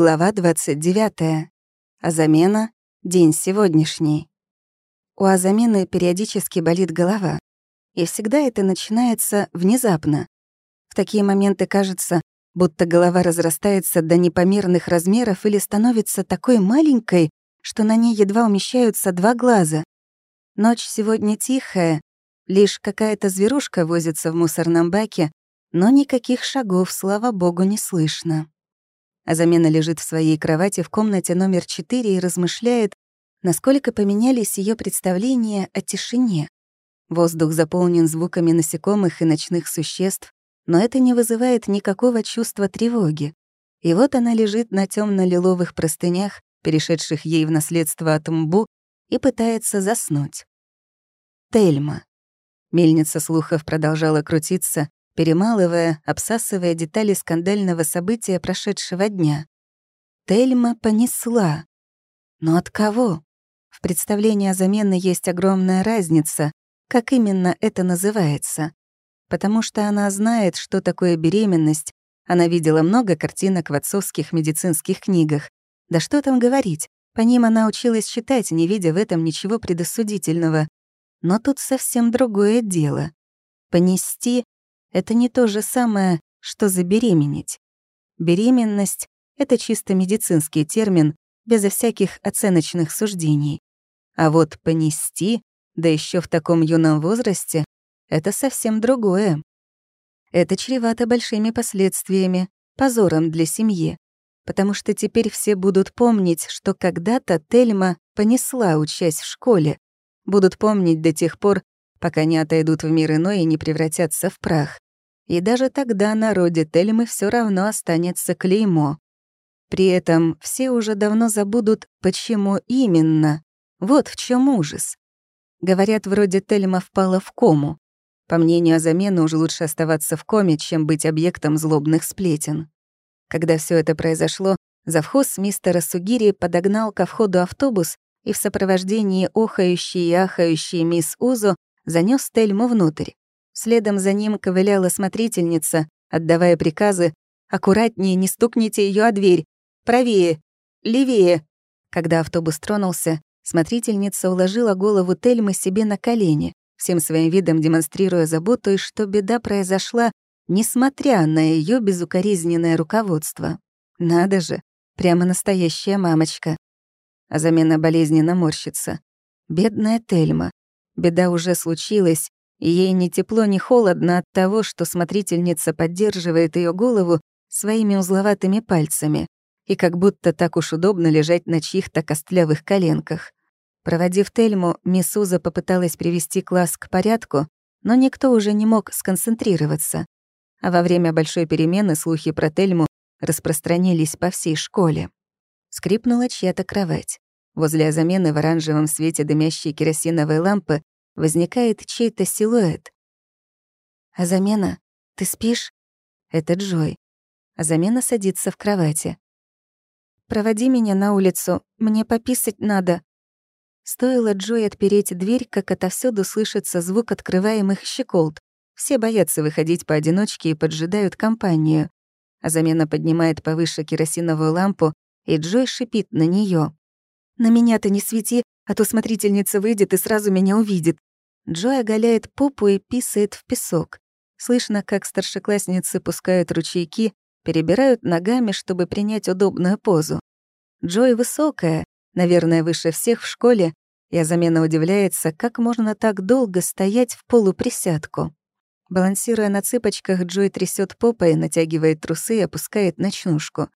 Глава 29. Азамена. День сегодняшний. У Азамены периодически болит голова. И всегда это начинается внезапно. В такие моменты кажется, будто голова разрастается до непомерных размеров или становится такой маленькой, что на ней едва умещаются два глаза. Ночь сегодня тихая, лишь какая-то зверушка возится в мусорном баке, но никаких шагов, слава богу, не слышно а замена лежит в своей кровати в комнате номер 4 и размышляет, насколько поменялись ее представления о тишине. Воздух заполнен звуками насекомых и ночных существ, но это не вызывает никакого чувства тревоги. И вот она лежит на темно лиловых простынях, перешедших ей в наследство от Мбу, и пытается заснуть. Тельма. Мельница слухов продолжала крутиться, перемалывая, обсасывая детали скандального события прошедшего дня. Тельма понесла. Но от кого? В представлении о замене есть огромная разница, как именно это называется. Потому что она знает, что такое беременность, она видела много картинок в отцовских медицинских книгах. Да что там говорить, по ним она училась читать, не видя в этом ничего предосудительного. Но тут совсем другое дело. Понести это не то же самое, что забеременеть. Беременность — это чисто медицинский термин, безо всяких оценочных суждений. А вот понести, да еще в таком юном возрасте, это совсем другое. Это чревато большими последствиями, позором для семьи, потому что теперь все будут помнить, что когда-то Тельма понесла, учась в школе, будут помнить до тех пор, пока не отойдут в мир иной и не превратятся в прах. И даже тогда на роде Тельмы все равно останется клеймо. При этом все уже давно забудут, почему именно. Вот в чем ужас. Говорят, вроде Тельма впала в кому. По мнению о замене, уже лучше оставаться в коме, чем быть объектом злобных сплетен. Когда все это произошло, завхоз мистера Сугири подогнал ко входу автобус и в сопровождении охающей и ахающей мисс Узо занес Тельму внутрь. Следом за ним ковыляла смотрительница, отдавая приказы «Аккуратнее, не стукните ее о дверь! Правее! Левее!» Когда автобус тронулся, смотрительница уложила голову Тельмы себе на колени, всем своим видом демонстрируя заботу, и что беда произошла, несмотря на ее безукоризненное руководство. Надо же, прямо настоящая мамочка. А замена болезненно морщится. Бедная Тельма. Беда уже случилась, и ей ни тепло, ни холодно от того, что смотрительница поддерживает ее голову своими узловатыми пальцами, и как будто так уж удобно лежать на чьих-то костлявых коленках. Проводив Тельму, мисс Уза попыталась привести класс к порядку, но никто уже не мог сконцентрироваться. А во время большой перемены слухи про Тельму распространились по всей школе. Скрипнула чья-то кровать. Возле замены в оранжевом свете дымящей керосиновой лампы возникает чей-то силуэт. «А замена? Ты спишь?» Это Джой. А замена садится в кровати. «Проводи меня на улицу, мне пописать надо». Стоило Джой отпереть дверь, как отовсюду слышится звук открываемых щеколд. Все боятся выходить поодиночке и поджидают компанию. А замена поднимает повыше керосиновую лампу, и Джой шипит на нее. «На меня-то не свети, а то смотрительница выйдет и сразу меня увидит. Джой оголяет попу и писает в песок. Слышно, как старшеклассницы пускают ручейки, перебирают ногами, чтобы принять удобную позу. Джой высокая, наверное, выше всех в школе, и замена удивляется, как можно так долго стоять в полуприсядку. Балансируя на цыпочках, Джой трясет попой, натягивает трусы и опускает ночнушку.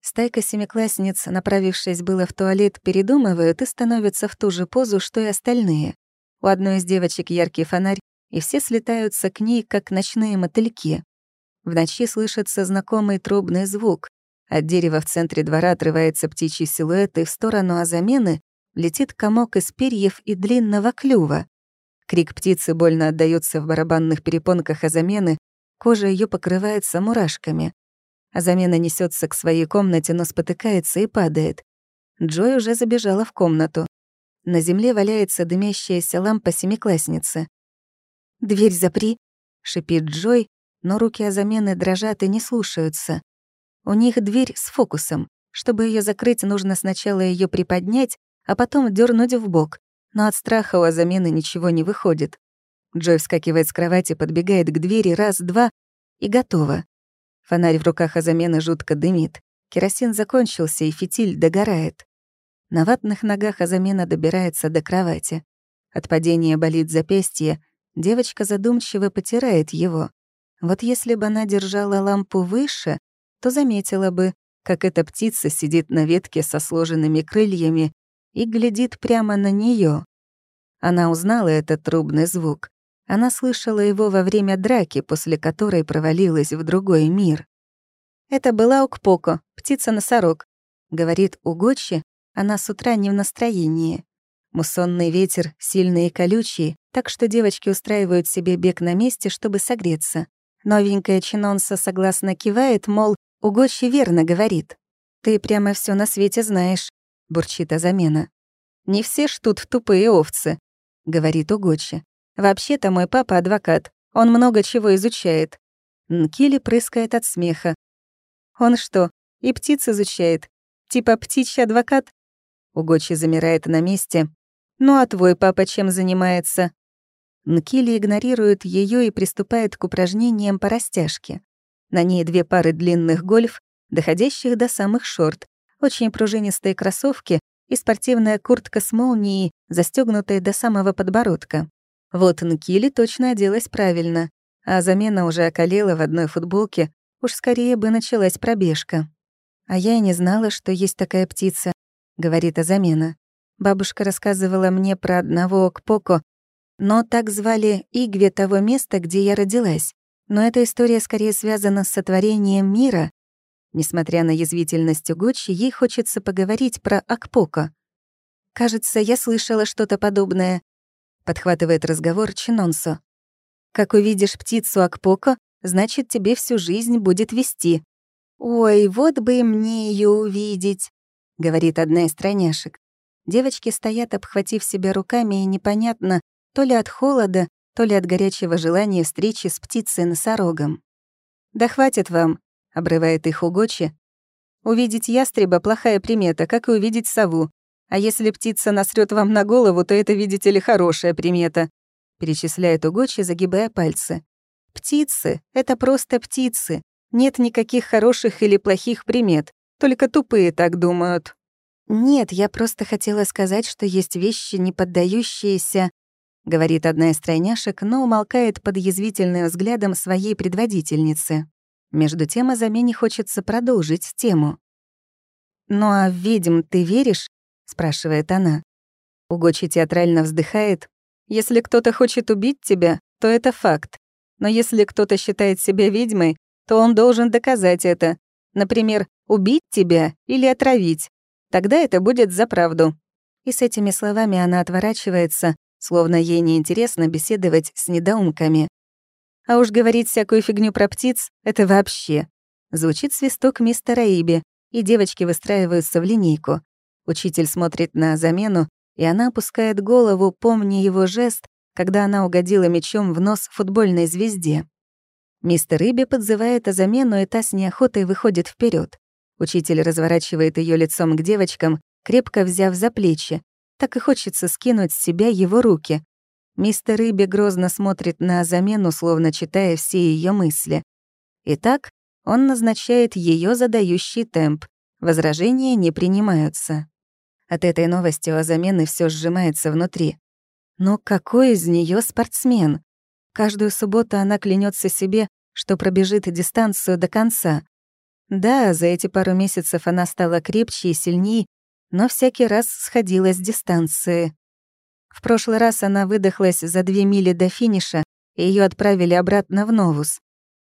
Стайка семиклассниц, направившись было в туалет, передумывают и становятся в ту же позу, что и остальные. У одной из девочек яркий фонарь, и все слетаются к ней, как ночные мотыльки. В ночи слышится знакомый трубный звук. От дерева в центре двора отрывается птичий силуэт, и в сторону Азамены летит комок из перьев и длинного клюва. Крик птицы больно отдаётся в барабанных перепонках Азамены, кожа ее покрывается мурашками. Азамена несется к своей комнате, но спотыкается и падает. Джой уже забежала в комнату. На земле валяется дымящаяся лампа семиклассницы. «Дверь запри», — шипит Джой, но руки о замены дрожат и не слушаются. У них дверь с фокусом. Чтобы ее закрыть, нужно сначала ее приподнять, а потом дернуть в бок. Но от страха у Азамены ничего не выходит. Джой вскакивает с кровати, подбегает к двери раз-два и готово. Фонарь в руках Азамены жутко дымит. Керосин закончился, и фитиль догорает. На ватных ногах Азамена добирается до кровати. От падения болит запястье, девочка задумчиво потирает его. Вот если бы она держала лампу выше, то заметила бы, как эта птица сидит на ветке со сложенными крыльями и глядит прямо на нее. Она узнала этот трубный звук. Она слышала его во время драки, после которой провалилась в другой мир. «Это была Укпоко, птица-носорог», — говорит Угочи, она с утра не в настроении. Муссонный ветер сильный и колючий, так что девочки устраивают себе бег на месте, чтобы согреться. Новенькая Чинонса согласно кивает, мол, Угочи верно говорит. «Ты прямо все на свете знаешь», — бурчит Азамена. «Не все ж тут тупые овцы», — говорит Угочи. «Вообще-то мой папа адвокат. Он много чего изучает». Нкили прыскает от смеха. «Он что, и птиц изучает? Типа птичий адвокат?» Угочи замирает на месте. «Ну а твой папа чем занимается?» Нкили игнорирует ее и приступает к упражнениям по растяжке. На ней две пары длинных гольф, доходящих до самых шорт, очень пружинистые кроссовки и спортивная куртка с молнией, застегнутая до самого подбородка. Вот Нкили точно оделась правильно, а замена уже околела в одной футболке, уж скорее бы началась пробежка. «А я и не знала, что есть такая птица», — говорит Азамена. Бабушка рассказывала мне про одного Окпоко, но так звали Игве того места, где я родилась. Но эта история скорее связана с сотворением мира. Несмотря на язвительность Угочи, ей хочется поговорить про Акпока. «Кажется, я слышала что-то подобное», — подхватывает разговор Чинонсо. «Как увидишь птицу Акпока, значит, тебе всю жизнь будет вести». «Ой, вот бы мне ее увидеть», — говорит одна из тройняшек. Девочки стоят, обхватив себя руками, и непонятно, то ли от холода, то ли от горячего желания встречи с птицей-носорогом. «Да хватит вам», — обрывает их Угочи. «Увидеть ястреба — плохая примета, как и увидеть сову. А если птица насрет вам на голову, то это, видите ли, хорошая примета», — перечисляет Угочи, загибая пальцы. «Птицы — это просто птицы. Нет никаких хороших или плохих примет. Только тупые так думают». «Нет, я просто хотела сказать, что есть вещи, не поддающиеся — говорит одна из тройняшек, но умолкает под язвительным взглядом своей предводительницы. Между тем о замене хочется продолжить тему. «Ну а ведьм ты веришь?» — спрашивает она. Угочи театрально вздыхает. «Если кто-то хочет убить тебя, то это факт. Но если кто-то считает себя ведьмой, то он должен доказать это. Например, убить тебя или отравить. Тогда это будет за правду». И с этими словами она отворачивается, словно ей неинтересно беседовать с недоумками. А уж говорить всякую фигню про птиц — это вообще. Звучит свисток мистера Иби, и девочки выстраиваются в линейку. Учитель смотрит на замену, и она опускает голову, помня его жест, когда она угодила мечом в нос футбольной звезде. Мистер Иби подзывает о замену, и та с неохотой выходит вперед. Учитель разворачивает ее лицом к девочкам, крепко взяв за плечи, так и хочется скинуть с себя его руки. Мистер Иби грозно смотрит на замену, словно читая все ее мысли. Итак, он назначает ее задающий темп. Возражения не принимаются. От этой новости у замены все сжимается внутри. Но какой из нее спортсмен? Каждую субботу она клянется себе, что пробежит дистанцию до конца. Да, за эти пару месяцев она стала крепче и сильнее, но всякий раз сходила с дистанции. В прошлый раз она выдохлась за две мили до финиша, и ее отправили обратно в Новус.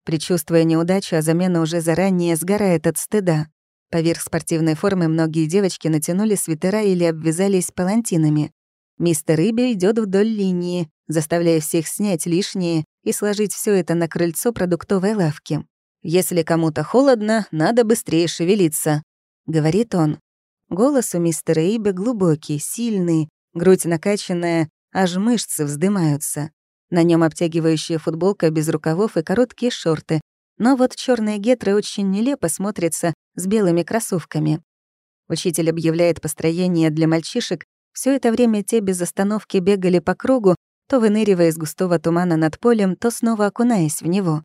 Причувствуя неудачу, а замена уже заранее сгорает от стыда. Поверх спортивной формы многие девочки натянули свитера или обвязались палантинами. Мистер Иби идет вдоль линии, заставляя всех снять лишнее и сложить все это на крыльцо продуктовой лавки. «Если кому-то холодно, надо быстрее шевелиться», — говорит он. Голос у мистера Иби глубокий, сильный, грудь накачанная, аж мышцы вздымаются. На нем обтягивающая футболка без рукавов и короткие шорты. Но вот черные гетры очень нелепо смотрятся с белыми кроссовками. Учитель объявляет построение для мальчишек. Все это время те без остановки бегали по кругу, то выныривая из густого тумана над полем, то снова окунаясь в него.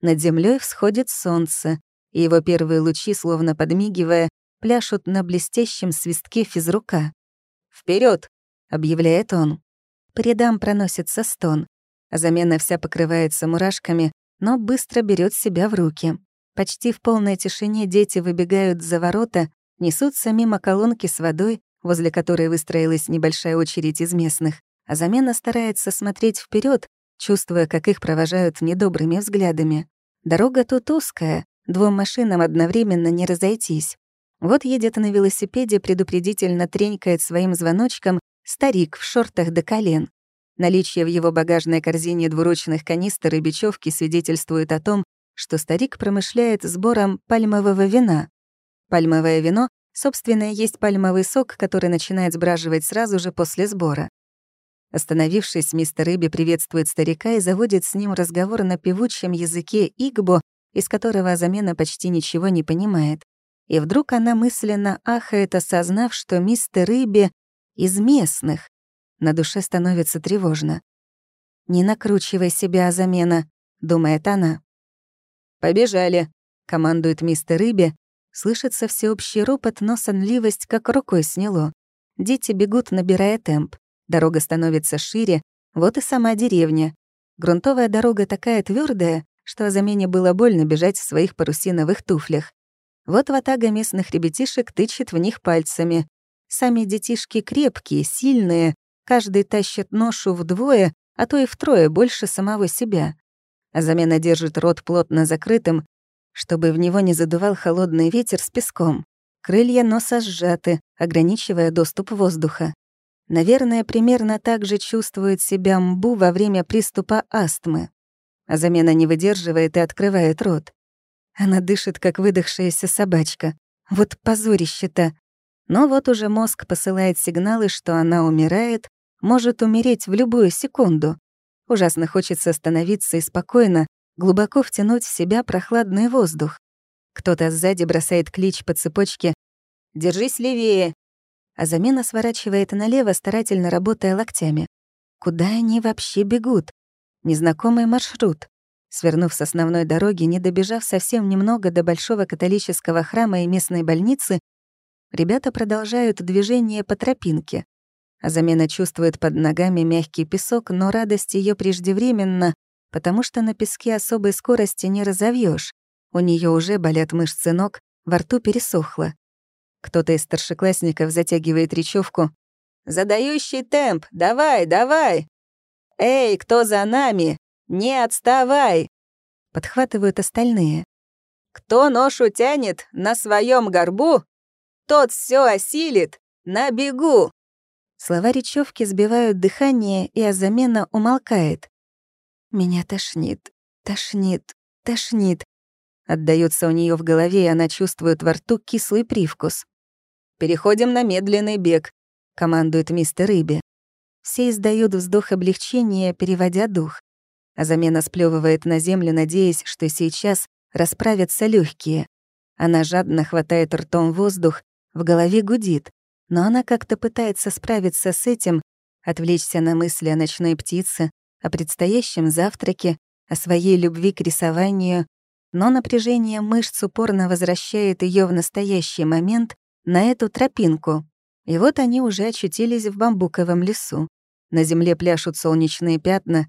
Над землей всходит солнце, и его первые лучи, словно подмигивая, пляшут на блестящем свистке физрука. Вперед! объявляет он. По рядам проносится стон, а замена вся покрывается мурашками, но быстро берет себя в руки. Почти в полной тишине дети выбегают за ворота, несутся мимо колонки с водой, возле которой выстроилась небольшая очередь из местных, а замена старается смотреть вперед, чувствуя, как их провожают недобрыми взглядами. Дорога тут узкая, двум машинам одновременно не разойтись. Вот едет на велосипеде, предупредительно тренькает своим звоночком старик в шортах до колен. Наличие в его багажной корзине двуручных канистр и бечевки свидетельствует о том, что старик промышляет сбором пальмового вина. Пальмовое вино, собственно, есть пальмовый сок, который начинает сбраживать сразу же после сбора. Остановившись, мистер Рыби приветствует старика и заводит с ним разговор на певучем языке игбо, из которого замена почти ничего не понимает. И вдруг она мысленно ахает, осознав, что мистер Рыби из местных. На душе становится тревожно. «Не накручивай себя, замена», — думает она. «Побежали», — командует мистер Рыби. Слышится всеобщий ропот, но сонливость как рукой сняло. Дети бегут, набирая темп. Дорога становится шире, вот и сама деревня. Грунтовая дорога такая твердая, что о замене было больно бежать в своих парусиновых туфлях. Вот ватага местных ребятишек тычет в них пальцами. Сами детишки крепкие, сильные, каждый тащит ношу вдвое, а то и втрое больше самого себя. А замена держит рот плотно закрытым, чтобы в него не задувал холодный ветер с песком. Крылья носа сжаты, ограничивая доступ воздуха. Наверное, примерно так же чувствует себя Мбу во время приступа астмы. А замена не выдерживает и открывает рот. Она дышит, как выдохшаяся собачка. Вот позорище-то. Но вот уже мозг посылает сигналы, что она умирает, может умереть в любую секунду. Ужасно хочется остановиться и спокойно, глубоко втянуть в себя прохладный воздух. Кто-то сзади бросает клич по цепочке «Держись левее! А замена сворачивает налево, старательно работая локтями. Куда они вообще бегут? Незнакомый маршрут. Свернув с основной дороги, не добежав совсем немного до большого католического храма и местной больницы, ребята продолжают движение по тропинке. А замена чувствует под ногами мягкий песок, но радость ее преждевременна, потому что на песке особой скорости не разовьешь. У нее уже болят мышцы ног, во рту пересохло. Кто-то из старшеклассников затягивает речевку. «Задающий темп! Давай, давай! Эй, кто за нами? Не отставай!» Подхватывают остальные. «Кто ношу тянет на своем горбу, тот все осилит на бегу!» Слова речевки сбивают дыхание, и Азамена умолкает. «Меня тошнит, тошнит, тошнит», Отдается у нее в голове, и она чувствует во рту кислый привкус. «Переходим на медленный бег», — командует мистер Рыби. Все издают вздох облегчения, переводя дух. А замена сплевывает на землю, надеясь, что сейчас расправятся легкие. Она жадно хватает ртом воздух, в голове гудит, но она как-то пытается справиться с этим, отвлечься на мысли о ночной птице, о предстоящем завтраке, о своей любви к рисованию, но напряжение мышц упорно возвращает ее в настоящий момент на эту тропинку. И вот они уже очутились в бамбуковом лесу. На земле пляшут солнечные пятна,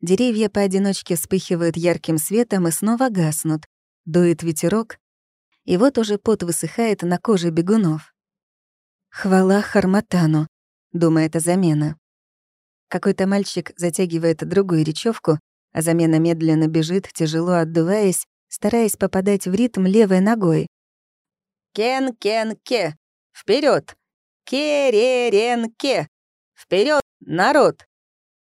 деревья поодиночке вспыхивают ярким светом и снова гаснут. Дует ветерок, и вот уже пот высыхает на коже бегунов. «Хвала Харматану», — думает о замена. Какой-то мальчик затягивает другую речевку, а замена медленно бежит, тяжело отдуваясь, стараясь попадать в ритм левой ногой. «Кен-кен-ке! Вперед! Ке-ре-рен-ке! Вперед, народ!»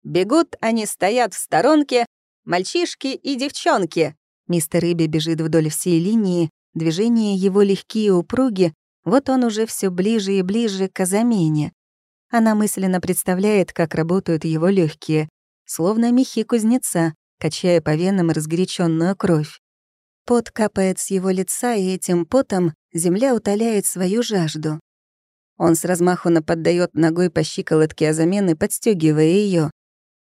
Бегут они, стоят в сторонке, мальчишки и девчонки. Мистер Иби бежит вдоль всей линии, движения его легкие и упруги, вот он уже все ближе и ближе к замене. Она мысленно представляет, как работают его легкие, словно мехи кузнеца, качая по венам разгоряченную кровь. Пот капает с его лица, и этим потом земля утоляет свою жажду. Он с размаху наподдает ногой по щиколотке Азамены, подстегивая ее.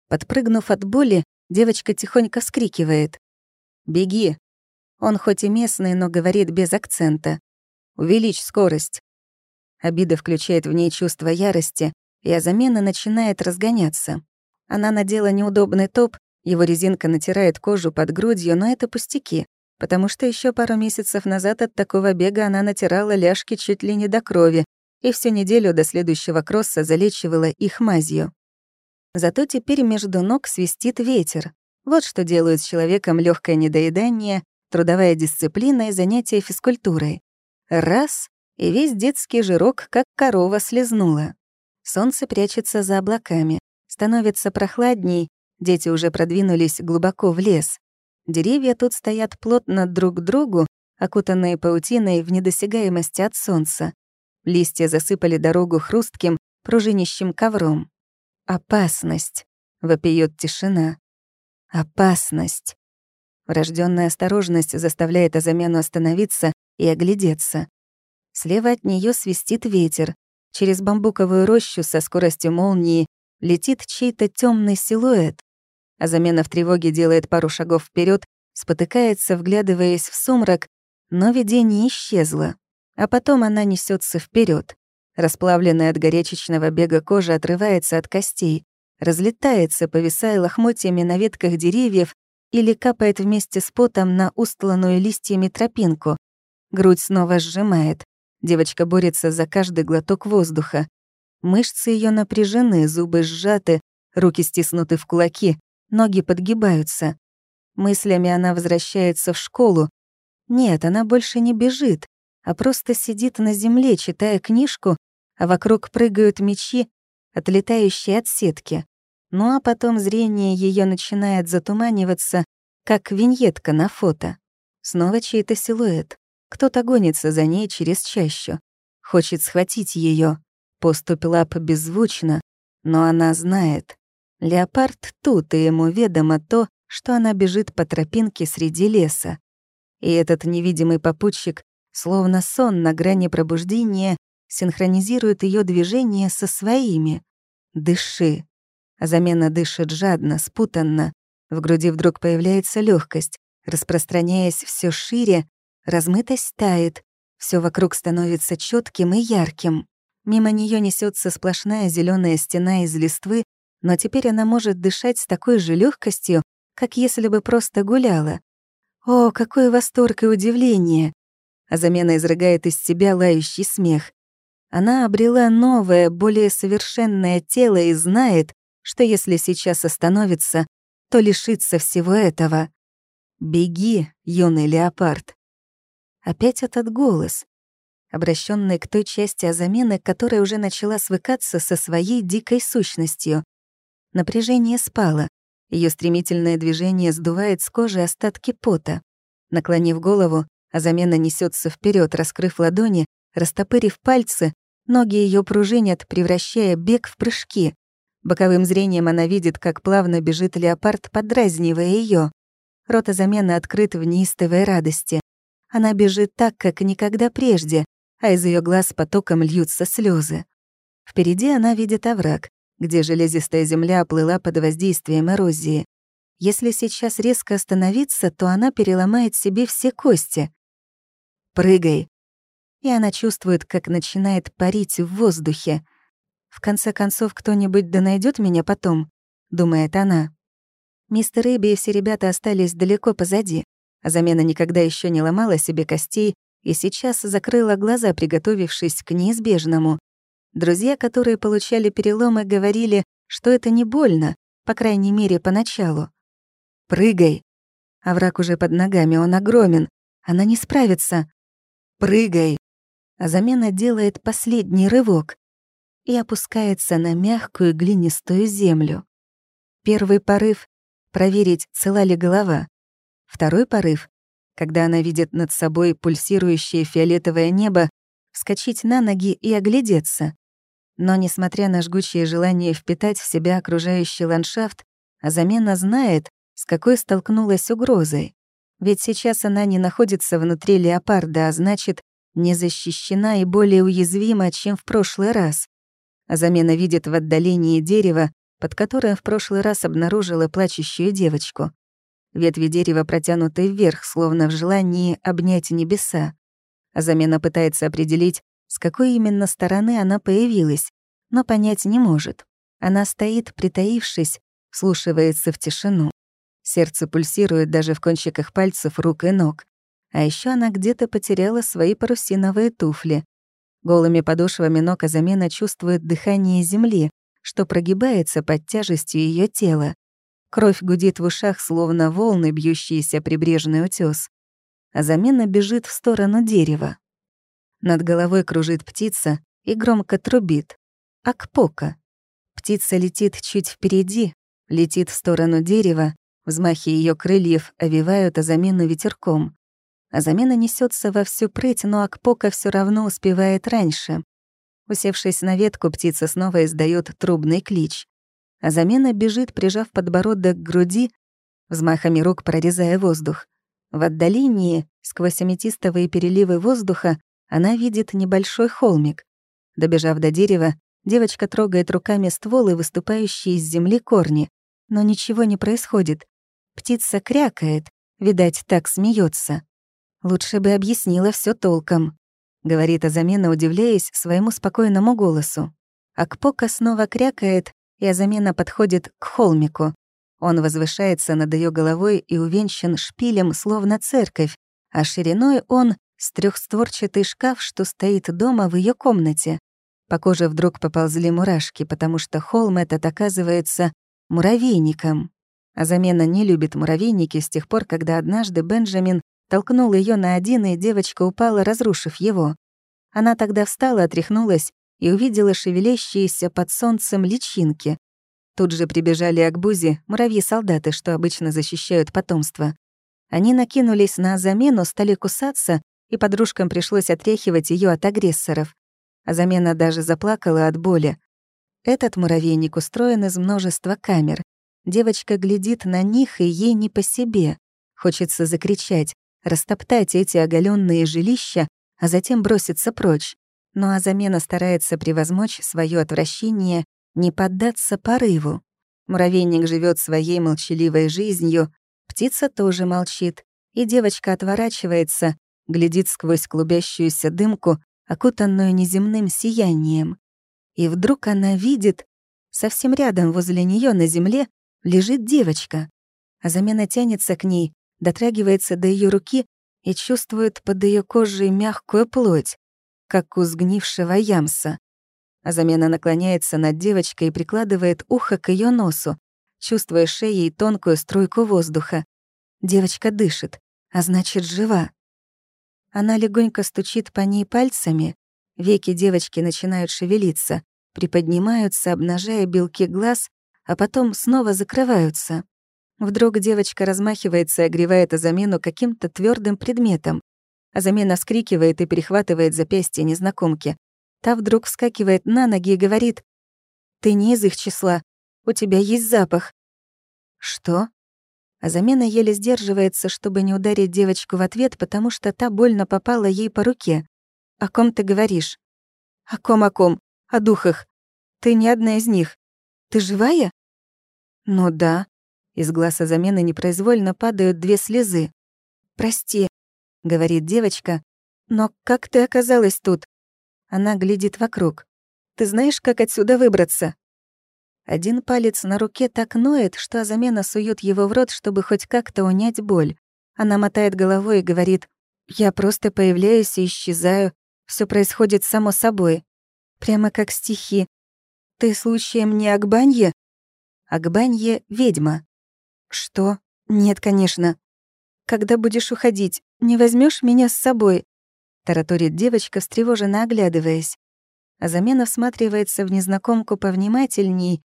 Подпрыгнув от боли, девочка тихонько вскрикивает. «Беги!» Он хоть и местный, но говорит без акцента. «Увеличь скорость!» Обида включает в ней чувство ярости, и Азамена начинает разгоняться. Она надела неудобный топ, его резинка натирает кожу под грудью, но это пустяки потому что еще пару месяцев назад от такого бега она натирала ляжки чуть ли не до крови и всю неделю до следующего кросса залечивала их мазью. Зато теперь между ног свистит ветер. Вот что делают с человеком легкое недоедание, трудовая дисциплина и занятия физкультурой. Раз — и весь детский жирок, как корова, слезнула. Солнце прячется за облаками. Становится прохладней, дети уже продвинулись глубоко в лес. Деревья тут стоят плотно друг к другу, окутанные паутиной в недосягаемости от солнца. Листья засыпали дорогу хрустким, пружинищим ковром. «Опасность!» — вопиет тишина. «Опасность!» Врожденная осторожность заставляет Азамену остановиться и оглядеться. Слева от нее свистит ветер. Через бамбуковую рощу со скоростью молнии летит чей-то темный силуэт а замена в тревоге делает пару шагов вперед, спотыкается, вглядываясь в сумрак, но видение исчезло. А потом она несется вперед. Расплавленная от горячечного бега кожа отрывается от костей, разлетается, повисая лохмотьями на ветках деревьев или капает вместе с потом на устланную листьями тропинку. Грудь снова сжимает. Девочка борется за каждый глоток воздуха. Мышцы ее напряжены, зубы сжаты, руки стиснуты в кулаки, ноги подгибаются. Мыслями она возвращается в школу. Нет, она больше не бежит, а просто сидит на земле, читая книжку, а вокруг прыгают мечи, отлетающие от сетки. Ну а потом зрение ее начинает затуманиваться, как виньетка на фото. Снова чей-то силуэт. Кто-то гонится за ней через чащу. Хочет схватить ее. Поступь лап беззвучно, но она знает. Леопард тут, и ему ведомо то, что она бежит по тропинке среди леса. И этот невидимый попутчик, словно сон на грани пробуждения, синхронизирует ее движения со своими. «Дыши». А замена дышит жадно, спутанно. В груди вдруг появляется легкость, распространяясь все шире, размытость тает, все вокруг становится четким и ярким. Мимо нее несется сплошная зеленая стена из листвы, но теперь она может дышать с такой же легкостью, как если бы просто гуляла. О, какой восторг и удивление! А замена изрыгает из себя лающий смех. Она обрела новое, более совершенное тело и знает, что если сейчас остановится, то лишится всего этого. «Беги, юный леопард». Опять этот голос, обращенный к той части Азамены, которая уже начала свыкаться со своей дикой сущностью. Напряжение спало. Ее стремительное движение сдувает с кожи остатки пота. Наклонив голову, а замена несется вперед, раскрыв ладони, растопырив пальцы, ноги ее пружинят, превращая бег в прыжки. Боковым зрением она видит, как плавно бежит леопард, подразнивая ее. Рота замены открыт в неистовой радости. Она бежит так, как никогда прежде, а из ее глаз потоком льются слезы. Впереди она видит овраг где железистая земля оплыла под воздействием эрозии. Если сейчас резко остановиться, то она переломает себе все кости. «Прыгай!» И она чувствует, как начинает парить в воздухе. «В конце концов, кто-нибудь да найдет меня потом», — думает она. Мистер Эбби и все ребята остались далеко позади, а замена никогда еще не ломала себе костей и сейчас закрыла глаза, приготовившись к неизбежному. Друзья, которые получали переломы, говорили, что это не больно, по крайней мере, поначалу. «Прыгай!» А враг уже под ногами, он огромен. Она не справится. «Прыгай!» А замена делает последний рывок и опускается на мягкую глинистую землю. Первый порыв — проверить, цела ли голова. Второй порыв — когда она видит над собой пульсирующее фиолетовое небо, вскочить на ноги и оглядеться. Но, несмотря на жгучее желание впитать в себя окружающий ландшафт, замена знает, с какой столкнулась угрозой. Ведь сейчас она не находится внутри леопарда, а значит, не защищена и более уязвима, чем в прошлый раз. Замена видит в отдалении дерево, под которым в прошлый раз обнаружила плачущую девочку. Ветви дерева протянуты вверх, словно в желании обнять небеса. Замена пытается определить, с какой именно стороны она появилась, но понять не может. Она стоит, притаившись, вслушивается в тишину. Сердце пульсирует даже в кончиках пальцев рук и ног. А еще она где-то потеряла свои парусиновые туфли. Голыми подошвами ног замена чувствует дыхание земли, что прогибается под тяжестью ее тела. Кровь гудит в ушах, словно волны, бьющиеся прибрежный утес. А замена бежит в сторону дерева. Над головой кружит птица и громко трубит. Акпока. Птица летит чуть впереди, летит в сторону дерева, взмахи ее крыльев овивают Азамену ветерком. Азамена несется во всю прыть, но Акпока все равно успевает раньше. Усевшись на ветку, птица снова издает трубный клич. Азамена бежит, прижав подбородок к груди, взмахами рук прорезая воздух. В отдалении, сквозь аметистовые переливы воздуха, она видит небольшой холмик. Добежав до дерева, девочка трогает руками стволы, выступающие из земли корни. Но ничего не происходит. Птица крякает, видать, так смеется. Лучше бы объяснила все толком, говорит Азамена, удивляясь своему спокойному голосу. Акпока снова крякает, и Азамена подходит к холмику. Он возвышается над ее головой и увенчан шпилем, словно церковь, а шириной он с трехстворчатый шкаф, что стоит дома в ее комнате. По коже вдруг поползли мурашки, потому что холм этот оказывается муравейником. А замена не любит муравейники с тех пор, когда однажды Бенджамин толкнул ее на один, и девочка упала, разрушив его. Она тогда встала, отряхнулась и увидела шевелящиеся под солнцем личинки. Тут же прибежали Акбузи, муравьи-солдаты, что обычно защищают потомство. Они накинулись на замену, стали кусаться и подружкам пришлось отряхивать ее от агрессоров. А замена даже заплакала от боли. Этот муравейник устроен из множества камер. Девочка глядит на них, и ей не по себе. Хочется закричать, растоптать эти оголенные жилища, а затем броситься прочь. Ну а замена старается превозмочь свое отвращение, не поддаться порыву. Муравейник живет своей молчаливой жизнью, птица тоже молчит, и девочка отворачивается, глядит сквозь клубящуюся дымку, окутанную неземным сиянием. И вдруг она видит, совсем рядом возле нее на земле лежит девочка. А замена тянется к ней, дотрагивается до ее руки и чувствует под ее кожей мягкую плоть, как у сгнившего ямса. А замена наклоняется над девочкой и прикладывает ухо к ее носу, чувствуя шеей тонкую струйку воздуха. Девочка дышит, а значит, жива. Она легонько стучит по ней пальцами, веки девочки начинают шевелиться, приподнимаются, обнажая белки глаз, а потом снова закрываются. Вдруг девочка размахивается и огревает замену каким-то твердым предметом. А замена вскрикивает и перехватывает запястье незнакомки. Та вдруг вскакивает на ноги и говорит, «Ты не из их числа, у тебя есть запах». «Что?» А замена еле сдерживается, чтобы не ударить девочку в ответ, потому что та больно попала ей по руке. «О ком ты говоришь?» «О ком, о ком? О духах. Ты не одна из них. Ты живая?» «Ну да». Из глаза замены непроизвольно падают две слезы. «Прости», — говорит девочка, «но как ты оказалась тут?» Она глядит вокруг. «Ты знаешь, как отсюда выбраться?» Один палец на руке так ноет, что замена сует его в рот, чтобы хоть как-то унять боль. Она мотает головой и говорит, «Я просто появляюсь и исчезаю. Все происходит само собой. Прямо как стихи. Ты случаем не Агбанье?» Агбанье — ведьма. «Что? Нет, конечно. Когда будешь уходить, не возьмешь меня с собой?» Тараторит девочка, встревоженно оглядываясь. А замена всматривается в незнакомку повнимательней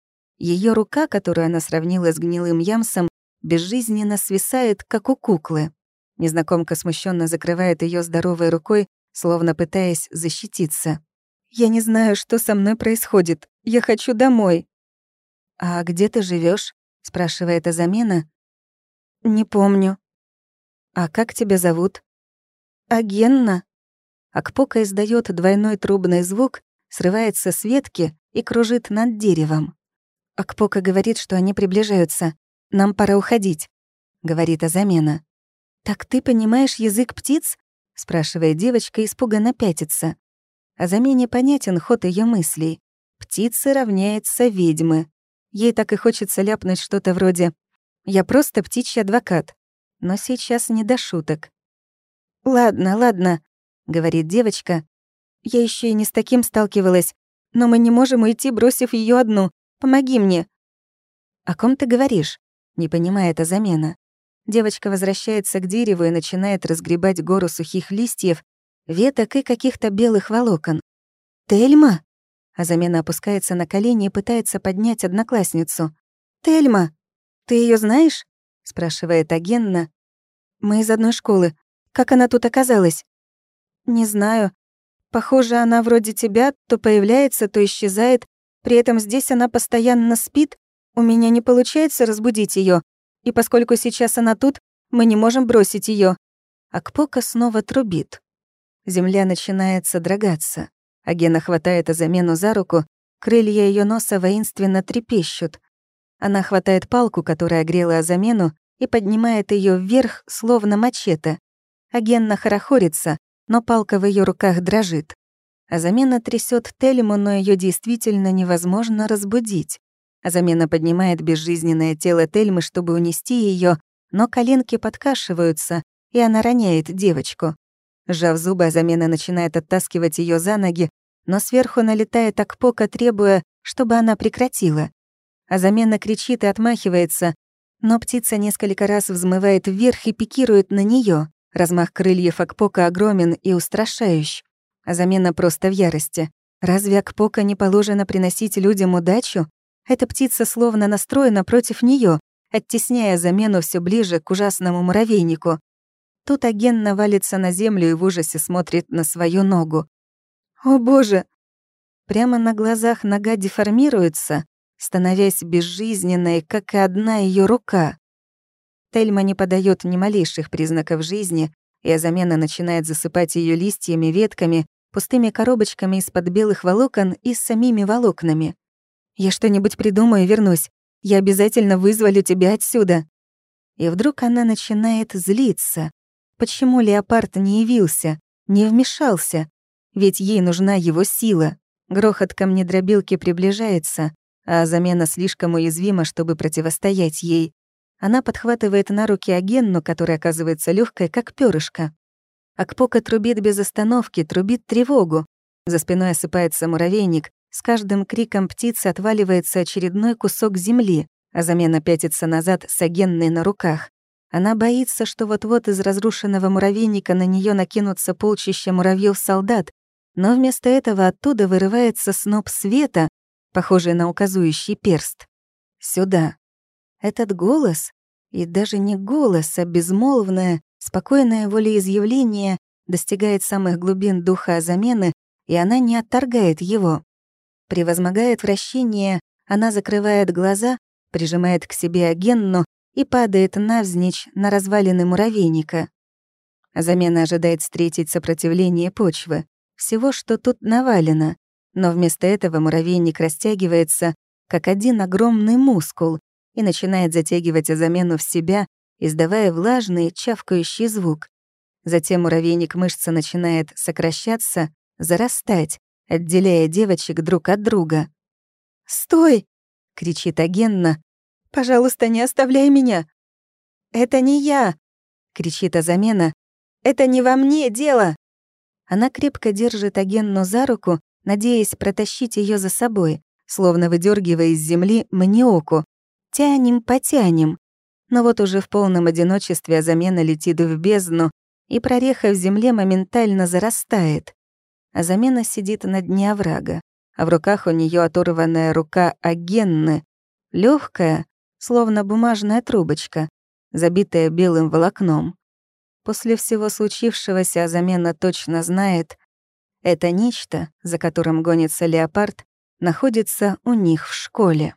ее рука, которую она сравнила с гнилым ямсом, безжизненно свисает, как у куклы. Незнакомка смущенно закрывает ее здоровой рукой, словно пытаясь защититься. «Я не знаю, что со мной происходит. Я хочу домой». «А где ты живешь? спрашивает Азамена. «Не помню». «А как тебя зовут?» «Агенна». Акпока издает двойной трубный звук, срывается с ветки и кружит над деревом. Акпока говорит, что они приближаются. «Нам пора уходить», — говорит Азамена. «Так ты понимаешь язык птиц?» — спрашивает девочка, испуганно пятится. Азамене понятен ход ее мыслей. Птицы равняется ведьмы. Ей так и хочется ляпнуть что-то вроде «Я просто птичий адвокат». Но сейчас не до шуток. «Ладно, ладно», — говорит девочка. «Я еще и не с таким сталкивалась, но мы не можем уйти, бросив ее одну. Помоги мне». «О ком ты говоришь?» — не понимает о замена. Девочка возвращается к дереву и начинает разгребать гору сухих листьев, веток и каких-то белых волокон. «Тельма?» А замена опускается на колени и пытается поднять одноклассницу. «Тельма, ты ее знаешь?» — спрашивает Агенна. «Мы из одной школы. Как она тут оказалась?» «Не знаю. Похоже, она вроде тебя, то появляется, то исчезает. При этом здесь она постоянно спит, у меня не получается разбудить ее, и поскольку сейчас она тут, мы не можем бросить ее. Акпока снова трубит. Земля начинает содрогаться. Агена хватает замену за руку, крылья ее носа воинственно трепещут. Она хватает палку, которая грела замену, и поднимает ее вверх, словно мачете. Агенна хорохорится, но палка в ее руках дрожит а замена трясет Тельму, но ее действительно невозможно разбудить. А замена поднимает безжизненное тело Тельмы, чтобы унести ее, но коленки подкашиваются, и она роняет девочку. Сжав зубы, замена начинает оттаскивать ее за ноги, но сверху налетает Акпока, требуя, чтобы она прекратила. А замена кричит и отмахивается, но птица несколько раз взмывает вверх и пикирует на нее. Размах крыльев Акпока огромен и устрашающий а замена просто в ярости. Разве Акпока не положено приносить людям удачу? Эта птица словно настроена против нее, оттесняя замену все ближе к ужасному муравейнику. Тут Аген навалится на землю и в ужасе смотрит на свою ногу. «О боже!» Прямо на глазах нога деформируется, становясь безжизненной, как и одна ее рука. Тельма не подает ни малейших признаков жизни, и замена начинает засыпать ее листьями, ветками, пустыми коробочками из-под белых волокон и самими волокнами. «Я что-нибудь придумаю и вернусь. Я обязательно вызволю тебя отсюда». И вдруг она начинает злиться. Почему леопард не явился, не вмешался? Ведь ей нужна его сила. Грохот камнедробилки приближается, а замена слишком уязвима, чтобы противостоять ей. Она подхватывает на руки Агенну, которая оказывается легкой, как перышко. Акпока трубит без остановки, трубит тревогу. За спиной осыпается муравейник, с каждым криком птицы отваливается очередной кусок земли, а замена пятится назад с Агенной на руках. Она боится, что вот-вот из разрушенного муравейника на нее накинутся полчища муравьев-солдат, но вместо этого оттуда вырывается сноп света, похожий на указующий перст. Сюда. Этот голос, и даже не голос, а безмолвное, спокойное волеизъявление достигает самых глубин духа замены, и она не отторгает его. Превозмогает вращение, она закрывает глаза, прижимает к себе агенну и падает навзничь на развалины муравейника. Замена ожидает встретить сопротивление почвы, всего, что тут навалено, но вместо этого муравейник растягивается, как один огромный мускул, и начинает затягивать замену в себя, издавая влажный, чавкающий звук. Затем муравейник мышцы начинает сокращаться, зарастать, отделяя девочек друг от друга. «Стой!» — кричит Агенна. «Пожалуйста, не оставляй меня!» «Это не я!» — кричит Азамена. «Это не во мне дело!» Она крепко держит Агенну за руку, надеясь протащить ее за собой, словно выдергивая из земли маниоку, Тянем, потянем. Но вот уже в полном одиночестве замена летит в бездну, и прореха в земле моментально зарастает. А замена сидит на дне оврага, а в руках у нее оторванная рука Агенны, легкая, словно бумажная трубочка, забитая белым волокном. После всего случившегося замена точно знает, это нечто, за которым гонится леопард, находится у них в школе.